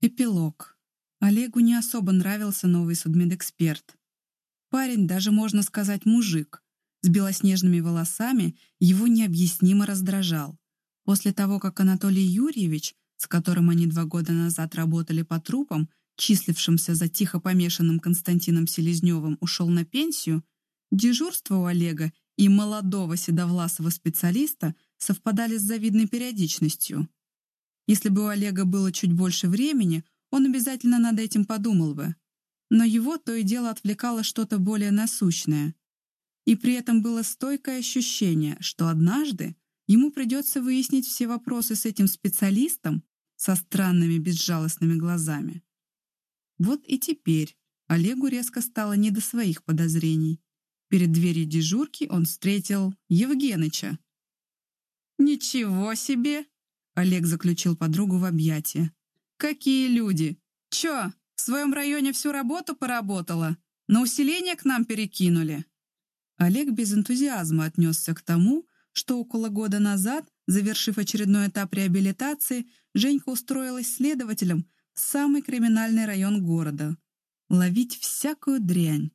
Эпилог. Олегу не особо нравился новый судмедэксперт. Парень, даже можно сказать мужик, с белоснежными волосами его необъяснимо раздражал. После того, как Анатолий Юрьевич, с которым они два года назад работали по трупам, числившимся за тихо помешанным Константином Селезневым, ушел на пенсию, дежурство у Олега и молодого седовласого специалиста совпадали с завидной периодичностью. Если бы у Олега было чуть больше времени, он обязательно над этим подумал бы. Но его то и дело отвлекало что-то более насущное. И при этом было стойкое ощущение, что однажды ему придется выяснить все вопросы с этим специалистом со странными безжалостными глазами. Вот и теперь Олегу резко стало не до своих подозрений. Перед дверью дежурки он встретил Евгеныча. «Ничего себе!» Олег заключил подругу в объятия. «Какие люди! Чё, в своем районе всю работу поработала? На усиление к нам перекинули?» Олег без энтузиазма отнесся к тому, что около года назад, завершив очередной этап реабилитации, Женька устроилась следователем в самый криминальный район города. Ловить всякую дрянь.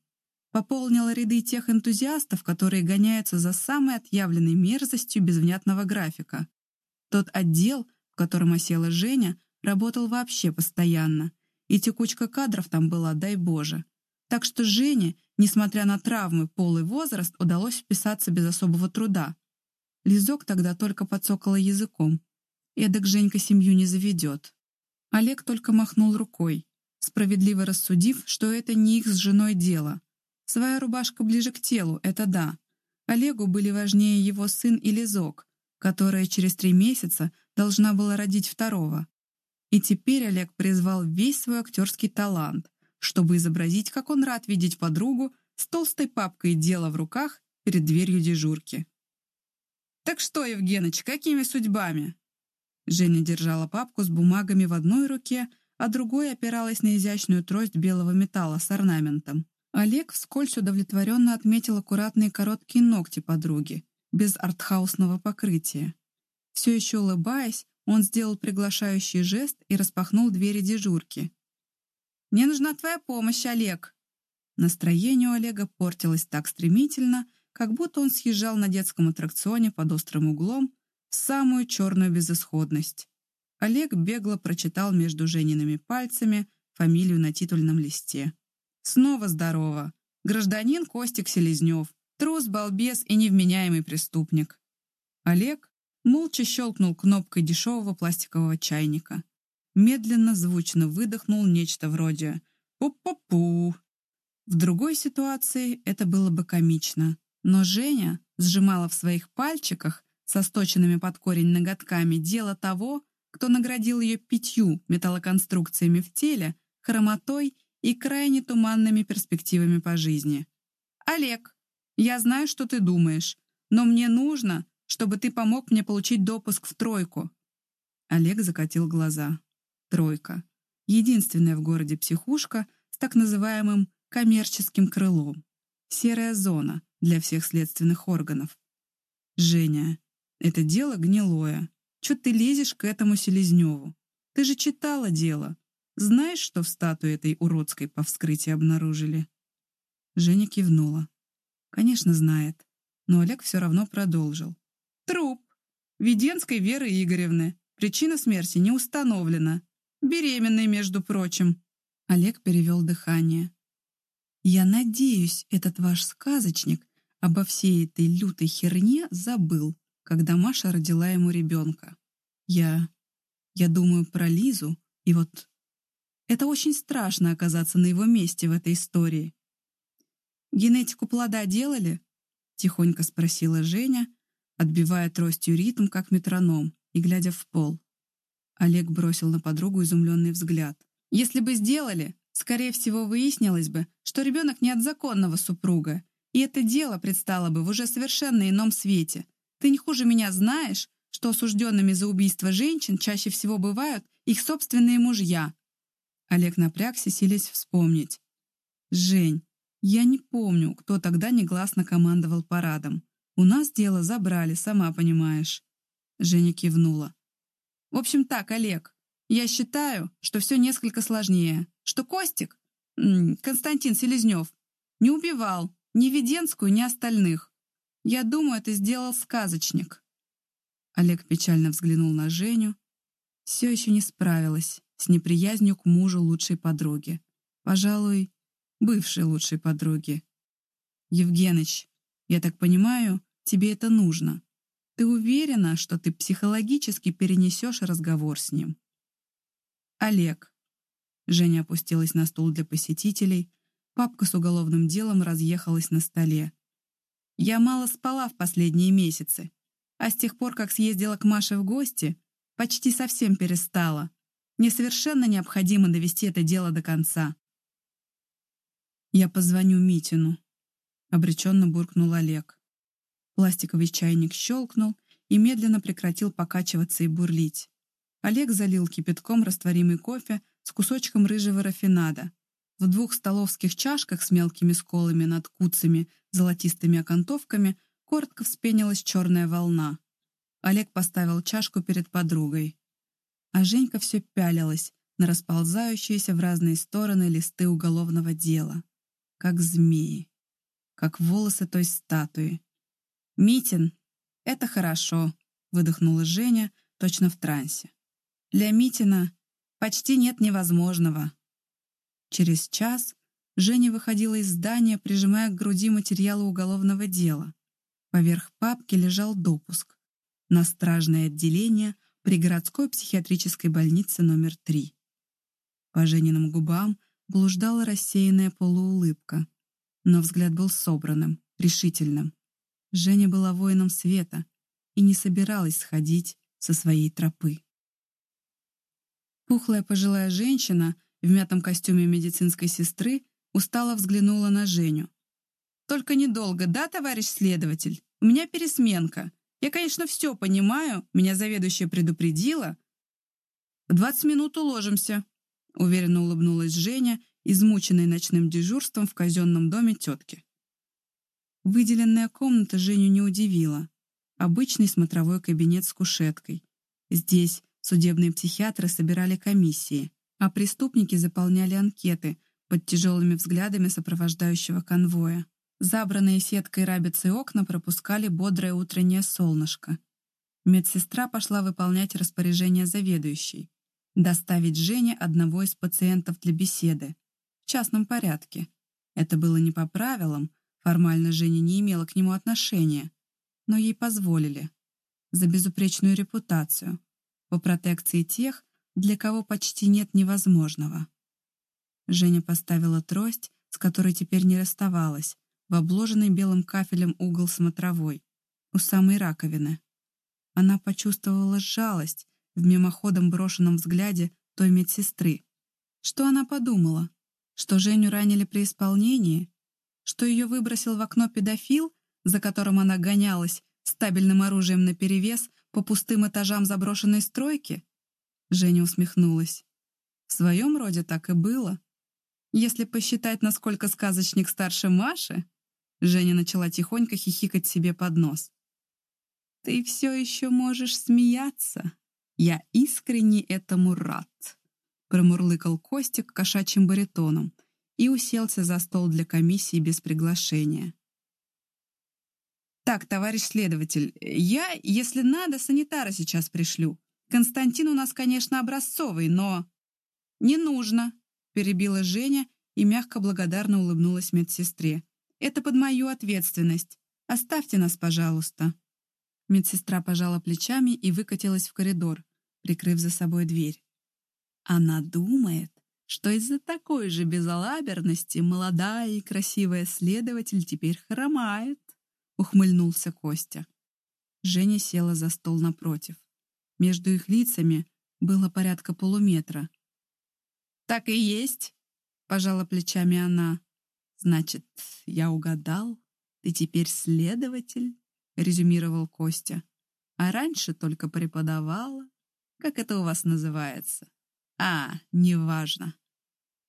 Пополнила ряды тех энтузиастов, которые гоняются за самой отъявленной мерзостью безвнятного графика. Тот отдел, в котором осела Женя, работал вообще постоянно, и текучка кадров там была, дай Боже. Так что Жене, несмотря на травмы, пол и возраст, удалось вписаться без особого труда. Лизок тогда только подсокала языком. Эдак Женька семью не заведет. Олег только махнул рукой, справедливо рассудив, что это не их с женой дело. Своя рубашка ближе к телу, это да. Олегу были важнее его сын и Лизок, которая через три месяца должна была родить второго. И теперь Олег призвал весь свой актерский талант, чтобы изобразить, как он рад видеть подругу с толстой папкой дела в руках перед дверью дежурки. «Так что, Евгеныч, какими судьбами?» Женя держала папку с бумагами в одной руке, а другой опиралась на изящную трость белого металла с орнаментом. Олег вскользь удовлетворенно отметил аккуратные короткие ногти подруги, без артхаусного покрытия. Все еще улыбаясь, он сделал приглашающий жест и распахнул двери дежурки. «Мне нужна твоя помощь, Олег!» Настроение у Олега портилось так стремительно, как будто он съезжал на детском аттракционе под острым углом в самую черную безысходность. Олег бегло прочитал между Жениными пальцами фамилию на титульном листе. «Снова здорово! Гражданин Костик Селезнев, Трус, балбес и невменяемый преступник. Олег молча щелкнул кнопкой дешевого пластикового чайника. Медленно, звучно выдохнул нечто вроде «пу-пу-пу». В другой ситуации это было бы комично, но Женя сжимала в своих пальчиках со сточенными под корень ноготками дело того, кто наградил ее пятью металлоконструкциями в теле, хромотой и крайне туманными перспективами по жизни. «Олег, я знаю, что ты думаешь, но мне нужно, чтобы ты помог мне получить допуск в тройку». Олег закатил глаза. Тройка. Единственная в городе психушка с так называемым коммерческим крылом. Серая зона для всех следственных органов. «Женя, это дело гнилое. Чё ты лезешь к этому Селезневу? Ты же читала дело. Знаешь, что в статуе этой уродской по вскрытии обнаружили?» Женя кивнула. Конечно, знает. Но Олег все равно продолжил. Труп. Веденской Веры Игоревны. Причина смерти не установлена. Беременной, между прочим. Олег перевел дыхание. Я надеюсь, этот ваш сказочник обо всей этой лютой херне забыл, когда Маша родила ему ребенка. Я... я думаю про Лизу, и вот... Это очень страшно оказаться на его месте в этой истории. «Генетику плода делали?» — тихонько спросила Женя, отбивая тростью ритм, как метроном, и глядя в пол. Олег бросил на подругу изумленный взгляд. «Если бы сделали, скорее всего, выяснилось бы, что ребенок не от законного супруга, и это дело предстало бы в уже совершенно ином свете. Ты не хуже меня знаешь, что осужденными за убийство женщин чаще всего бывают их собственные мужья». Олег напрягся, силясь вспомнить. «Жень, я не помню, кто тогда негласно командовал парадом. У нас дело забрали, сама понимаешь. Женя кивнула. В общем так, Олег, Я считаю, что все несколько сложнее. Что Костик, Константин Селезнев, не убивал ни Веденскую, ни остальных. Я думаю, это сделал сказочник. Олег печально взглянул на Женю. Все еще не справилась с неприязнью к мужу лучшей подруги. Пожалуй, бывшей лучшей подруги. Евгеныч, я так понимаю, тебе это нужно. Ты уверена, что ты психологически перенесешь разговор с ним? Олег. Женя опустилась на стул для посетителей. Папка с уголовным делом разъехалась на столе. Я мало спала в последние месяцы, а с тех пор, как съездила к Маше в гости, почти совсем перестала. Мне совершенно необходимо довести это дело до конца. «Я позвоню Митину», — обреченно буркнул Олег. Пластиковый чайник щелкнул и медленно прекратил покачиваться и бурлить. Олег залил кипятком растворимый кофе с кусочком рыжего рафинада. В двух столовских чашках с мелкими сколами над куцами, золотистыми окантовками коротко вспенилась черная волна. Олег поставил чашку перед подругой. А Женька все пялилась на расползающиеся в разные стороны листы уголовного дела. Как змеи. Как волосы той статуи. «Митин, это хорошо», — выдохнула Женя, точно в трансе. «Для Митина почти нет невозможного». Через час Женя выходила из здания, прижимая к груди материалы уголовного дела. Поверх папки лежал допуск на стражное отделение при городской психиатрической больнице номер 3. По Жениным губам блуждала рассеянная полуулыбка, но взгляд был собранным, решительным. Женя была воином света и не собиралась сходить со своей тропы. Пухлая пожилая женщина в мятом костюме медицинской сестры устало взглянула на Женю. «Только недолго, да, товарищ следователь? У меня пересменка. Я, конечно, все понимаю, меня заведующая предупредила». «В двадцать минут уложимся», — уверенно улыбнулась Женя, измученной ночным дежурством в казенном доме тетки. Выделенная комната Женю не удивила. Обычный смотровой кабинет с кушеткой. Здесь судебные психиатры собирали комиссии, а преступники заполняли анкеты под тяжелыми взглядами сопровождающего конвоя. Забранные сеткой рабицы окна пропускали бодрое утреннее солнышко. Медсестра пошла выполнять распоряжение заведующей. Доставить Жене одного из пациентов для беседы. В частном порядке. Это было не по правилам, Формально Женя не имела к нему отношения, но ей позволили. За безупречную репутацию, по протекции тех, для кого почти нет невозможного. Женя поставила трость, с которой теперь не расставалась, в обложенный белым кафелем угол смотровой, у самой раковины. Она почувствовала жалость в мимоходом брошенном взгляде той медсестры. Что она подумала? Что Женю ранили при исполнении? что ее выбросил в окно педофил, за которым она гонялась, стабильным оружием наперевес по пустым этажам заброшенной стройки? Женя усмехнулась. В своем роде так и было. Если посчитать, насколько сказочник старше Маши, Женя начала тихонько хихикать себе под нос. «Ты все еще можешь смеяться. Я искренне этому рад», — промурлыкал Костик кошачьим баритоном, и уселся за стол для комиссии без приглашения. «Так, товарищ следователь, я, если надо, санитара сейчас пришлю. Константин у нас, конечно, образцовый, но...» «Не нужно», — перебила Женя и мягко благодарно улыбнулась медсестре. «Это под мою ответственность. Оставьте нас, пожалуйста». Медсестра пожала плечами и выкатилась в коридор, прикрыв за собой дверь. «Она думает, что из-за такой же безалаберности молодая и красивая следователь теперь хромает, ухмыльнулся Костя. Женя села за стол напротив. Между их лицами было порядка полуметра. «Так и есть», — пожала плечами она. «Значит, я угадал? Ты теперь следователь?» — резюмировал Костя. «А раньше только преподавала. Как это у вас называется?» «А, неважно.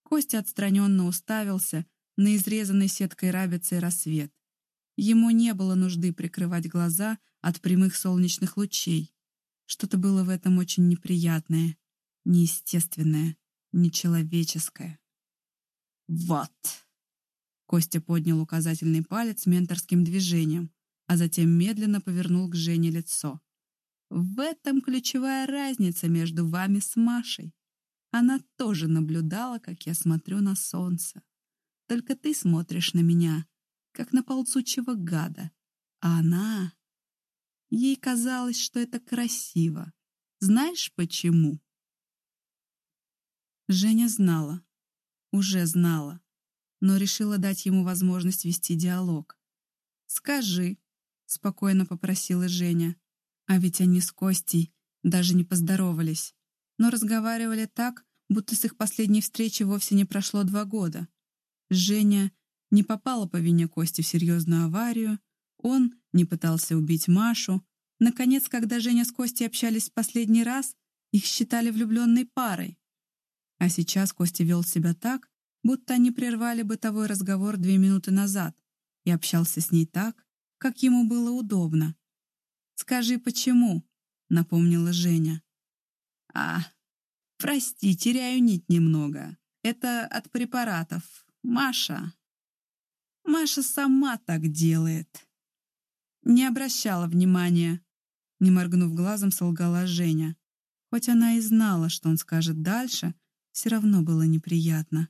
Костя отстраненно уставился на изрезанный сеткой рабицы рассвет. Ему не было нужды прикрывать глаза от прямых солнечных лучей. Что-то было в этом очень неприятное. неестественное, нечеловеческое. «Вот!» Костя поднял указательный палец менторским движением, а затем медленно повернул к Жене лицо. «В этом ключевая разница между вами с Машей. Она тоже наблюдала, как я смотрю на солнце. Только ты смотришь на меня, как на ползучего гада, а она... Ей казалось, что это красиво. Знаешь почему?» Женя знала, уже знала, но решила дать ему возможность вести диалог. «Скажи», — спокойно попросила Женя. А ведь они с Костей даже не поздоровались, но разговаривали так, будто с их последней встречи вовсе не прошло два года. Женя не попала по вине Кости в серьезную аварию, он не пытался убить Машу. Наконец, когда Женя с Костей общались в последний раз, их считали влюбленной парой. А сейчас Костя вел себя так, будто они прервали бытовой разговор две минуты назад и общался с ней так, как ему было удобно. «Скажи, почему?» — напомнила Женя. «А, прости, теряю нить немного. Это от препаратов. Маша...» «Маша сама так делает». Не обращала внимания. Не моргнув глазом, солгала Женя. Хоть она и знала, что он скажет дальше, все равно было неприятно.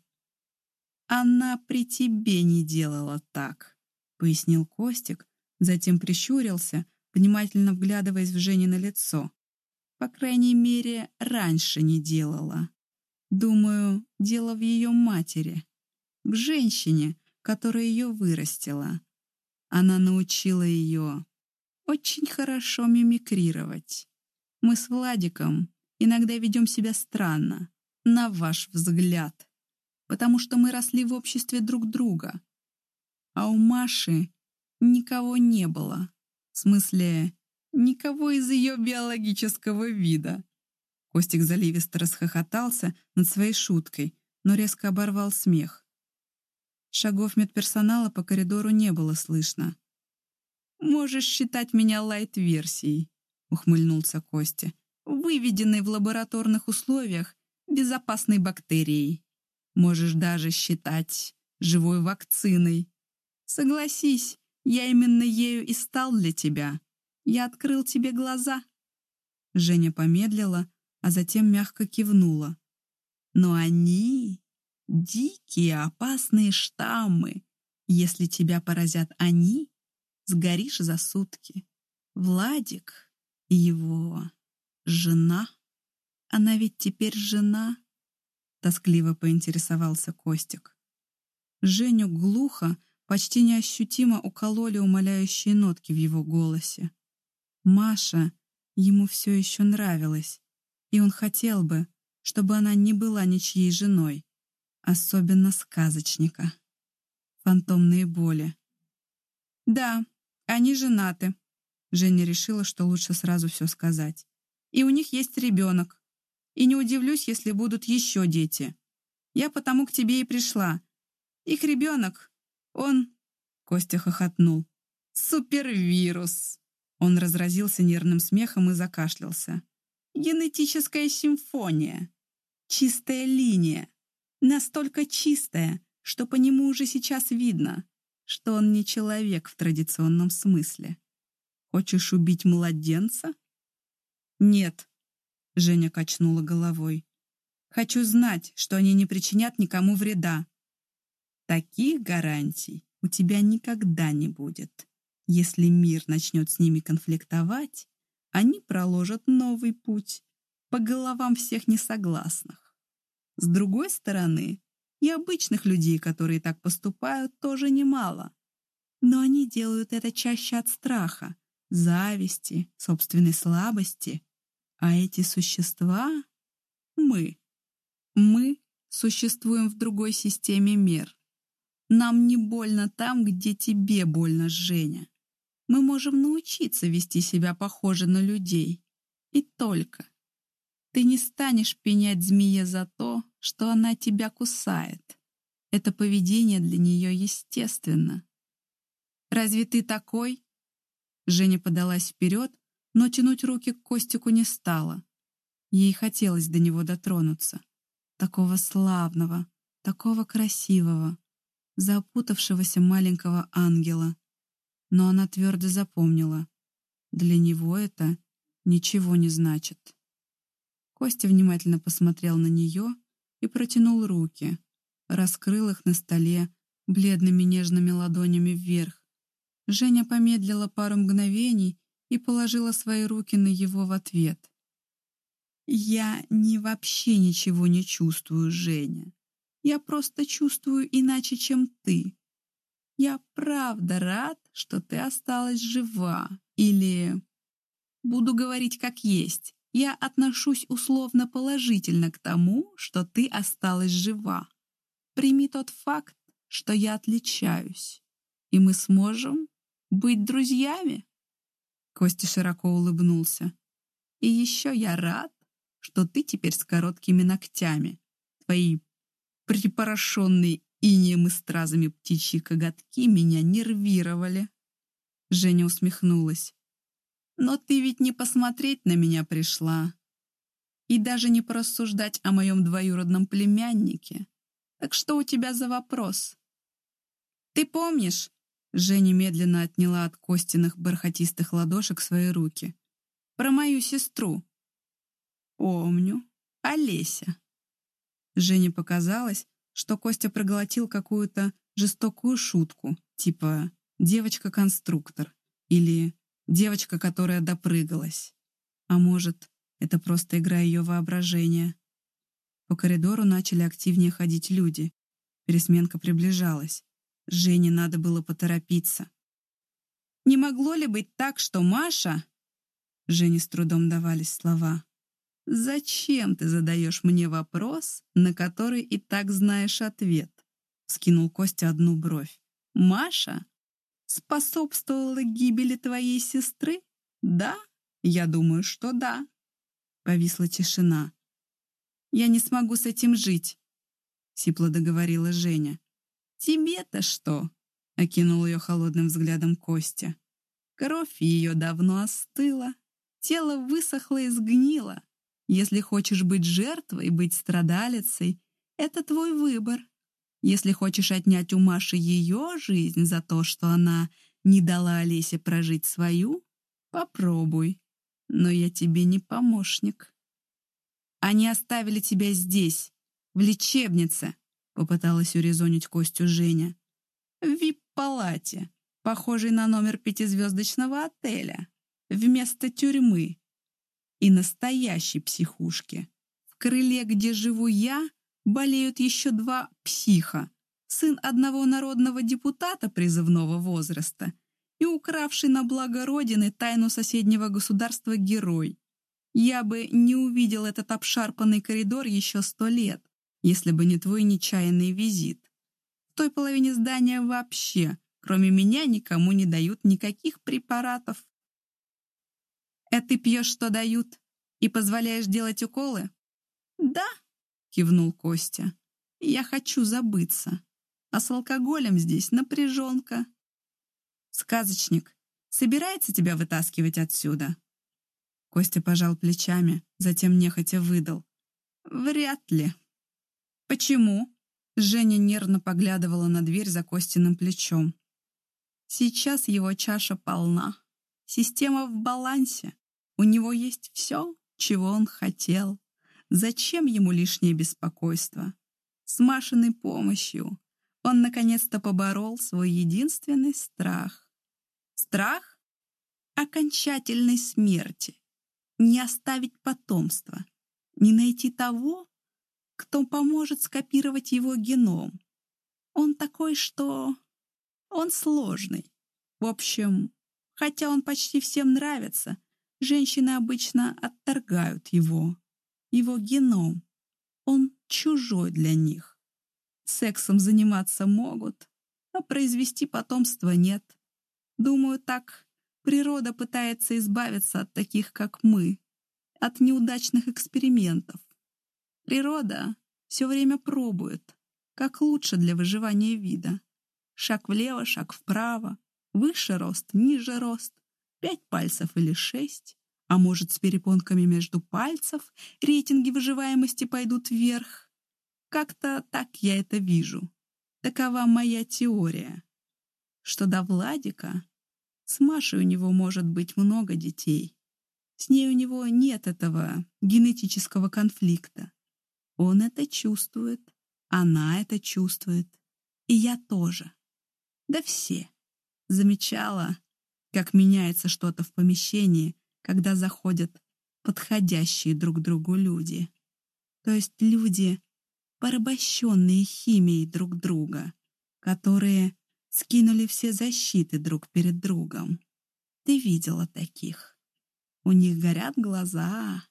«Она при тебе не делала так», — пояснил Костик, затем прищурился, внимательно вглядываясь в Женино лицо. «По крайней мере, раньше не делала. Думаю, дело в ее матери, в женщине, которая ее вырастила. Она научила ее очень хорошо мимикрировать. Мы с Владиком иногда ведем себя странно, на ваш взгляд, потому что мы росли в обществе друг друга. А у Маши никого не было. В смысле, никого из ее биологического вида. Костик заливисто расхохотался над своей шуткой, но резко оборвал смех. Шагов медперсонала по коридору не было слышно. «Можешь считать меня лайт-версией», — ухмыльнулся Костя, «выведенной в лабораторных условиях безопасной бактерией. Можешь даже считать живой вакциной. Согласись, я именно ею и стал для тебя. Я открыл тебе глаза». Женя помедлила, а затем мягко кивнула. «Но они — дикие, опасные штаммы. Если тебя поразят они, сгоришь за сутки. Владик и его жена...» Она ведь теперь жена?» Тоскливо поинтересовался Костик. Женю глухо, почти неощутимо укололи умоляющие нотки в его голосе. Маша ему все еще нравилась, и он хотел бы, чтобы она не была ничьей женой, особенно сказочника. Фантомные боли. «Да, они женаты», — Женя решила, что лучше сразу все сказать. «И у них есть ребенок. И не удивлюсь, если будут еще дети. Я потому к тебе и пришла. Их ребенок, он...» Костя хохотнул. «Супервирус!» Он разразился нервным смехом и закашлялся. «Генетическая симфония. Чистая линия. Настолько чистая, что по нему уже сейчас видно, что он не человек в традиционном смысле. Хочешь убить младенца?» «Нет», Женя качнула головой. «Хочу знать, что они не причинят никому вреда». «Таких гарантий у тебя никогда не будет. Если мир начнет с ними конфликтовать, они проложат новый путь по головам всех несогласных. С другой стороны, и обычных людей, которые так поступают, тоже немало. Но они делают это чаще от страха, зависти, собственной слабости а эти существа — мы. Мы существуем в другой системе мер. Нам не больно там, где тебе больно, Женя. Мы можем научиться вести себя похоже на людей. И только. Ты не станешь пенять змее за то, что она тебя кусает. Это поведение для нее естественно. «Разве ты такой?» Женя подалась вперед, но тянуть руки к Костику не стала. Ей хотелось до него дотронуться. Такого славного, такого красивого, запутавшегося маленького ангела. Но она твердо запомнила. Для него это ничего не значит. Костя внимательно посмотрел на нее и протянул руки, раскрыл их на столе бледными нежными ладонями вверх. Женя помедлила пару мгновений и положила свои руки на его в ответ. «Я не вообще ничего не чувствую, Женя. Я просто чувствую иначе, чем ты. Я правда рад, что ты осталась жива. Или... Буду говорить как есть. Я отношусь условно положительно к тому, что ты осталась жива. Прими тот факт, что я отличаюсь, и мы сможем быть друзьями. Костя широко улыбнулся. И еще я рад, что ты теперь с короткими ногтями. Твои припорошенные инеем и стразами птичьи коготки меня нервировали. Женя усмехнулась. Но ты ведь не посмотреть на меня пришла. И даже не порассуждать о моем двоюродном племяннике. Так что у тебя за вопрос? Ты помнишь? Женя медленно отняла от Костиных бархатистых ладошек свои руки. Про мою сестру. Помню. Олеся. Жене показалось, что Костя проглотил какую-то жестокую шутку, типа «девочка-конструктор» или Девочка, которая допрыгалась. А может, это просто игра ее воображения. По коридору начали активнее ходить люди. Пересменка приближалась. Жене надо было поторопиться. «Не могло ли быть так, что Маша...» Жене с трудом давались слова. «Зачем ты задаешь мне вопрос, на который и так знаешь ответ?» Скинул Костя одну бровь. «Маша способствовала гибели твоей сестры? Да? Я думаю, что да. Повисла тишина. Я не смогу с этим жить, сипло договорила Женя. Тебе-то что? Окинул ее холодным взглядом Костя. Кровь ее давно остыла, тело высохло и сгнило. Если хочешь быть жертвой, быть страдалицей, это твой выбор. Если хочешь отнять у Маши ее жизнь за то, что она не дала Олесе прожить свою, попробуй. Но я тебе не помощник. Они оставили тебя здесь, в лечебнице, попыталась урезонить Костю Женя. В вип-палате, похожей на номер пятизвездочного отеля, вместо тюрьмы и настоящей психушки. В крыле, где живу я, болеют еще два психа, сын одного народного депутата призывного возраста и укравший на благо Родины тайну соседнего государства герой. Я бы не увидел этот обшарпанный коридор еще сто лет, если бы не твой нечаянный визит. В той половине здания вообще, кроме меня, никому не дают никаких препаратов. «Это ты пьешь, что дают, и позволяешь делать уколы?» «Да», кивнул Костя. Я хочу забыться. А с алкоголем здесь напряженка. Сказочник, собирается тебя вытаскивать отсюда? Костя пожал плечами, затем нехотя выдал. Вряд ли. Почему? Женя нервно поглядывала на дверь за Костиным плечом. Сейчас его чаша полна. Система в балансе. У него есть все, чего он хотел. Зачем ему лишнее беспокойство? С Машиной помощью он наконец-то поборол свой единственный страх. Страх окончательной смерти. Не оставить потомства. Не найти того, кто поможет скопировать его геном. Он такой, что... Он сложный. В общем, хотя он почти всем нравится, женщины обычно отторгают его его геном. Он чужой для них. Сексом заниматься могут, а произвести потомство нет. Думаю, так природа пытается избавиться от таких, как мы, от неудачных экспериментов. Природа все время пробует, как лучше для выживания вида. Шаг влево, шаг вправо, выше рост, ниже рост, пять пальцев или шесть, А может, с перепонками между пальцев рейтинги выживаемости пойдут вверх? Как-то так я это вижу. Такова моя теория. Что до Владика, с Машей у него может быть много детей. С ней у него нет этого генетического конфликта. Он это чувствует, она это чувствует, и я тоже. Да все. Замечала, как меняется что-то в помещении, когда заходят подходящие друг другу люди. То есть люди, порабощенные химией друг друга, которые скинули все защиты друг перед другом. Ты видела таких. У них горят глаза.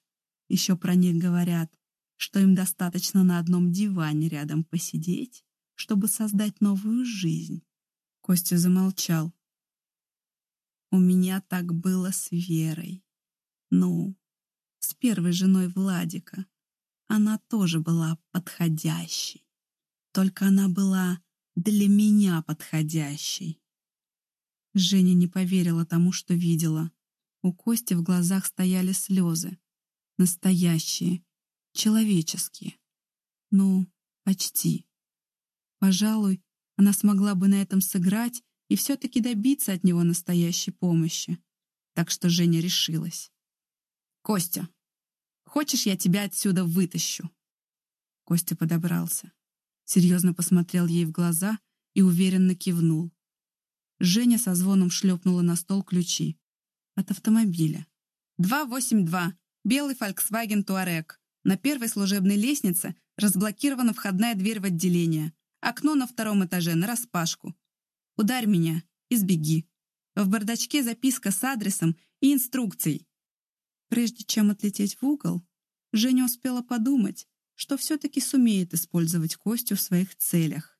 Еще про них говорят, что им достаточно на одном диване рядом посидеть, чтобы создать новую жизнь. Костя замолчал. У меня так было с Верой. Ну, с первой женой Владика. Она тоже была подходящей. Только она была для меня подходящей. Женя не поверила тому, что видела. У Кости в глазах стояли слезы. Настоящие, человеческие. Ну, почти. Пожалуй, она смогла бы на этом сыграть и все-таки добиться от него настоящей помощи. Так что Женя решилась. «Костя, хочешь, я тебя отсюда вытащу?» Костя подобрался серьезно посмотрел ей в глаза и уверенно кивнул. Женя со звоном шлепнула на стол ключи. От автомобиля. «282. Белый Volkswagen Touareg. На первой служебной лестнице разблокирована входная дверь в отделение. Окно на втором этаже нараспашку. Ударь меня и сбеги. В бардачке записка с адресом и инструкцией». Прежде чем отлететь в угол, Женя успела подумать, что все-таки сумеет использовать Костю в своих целях.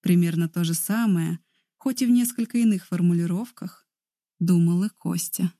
Примерно то же самое, хоть и в несколько иных формулировках, думал и Костя.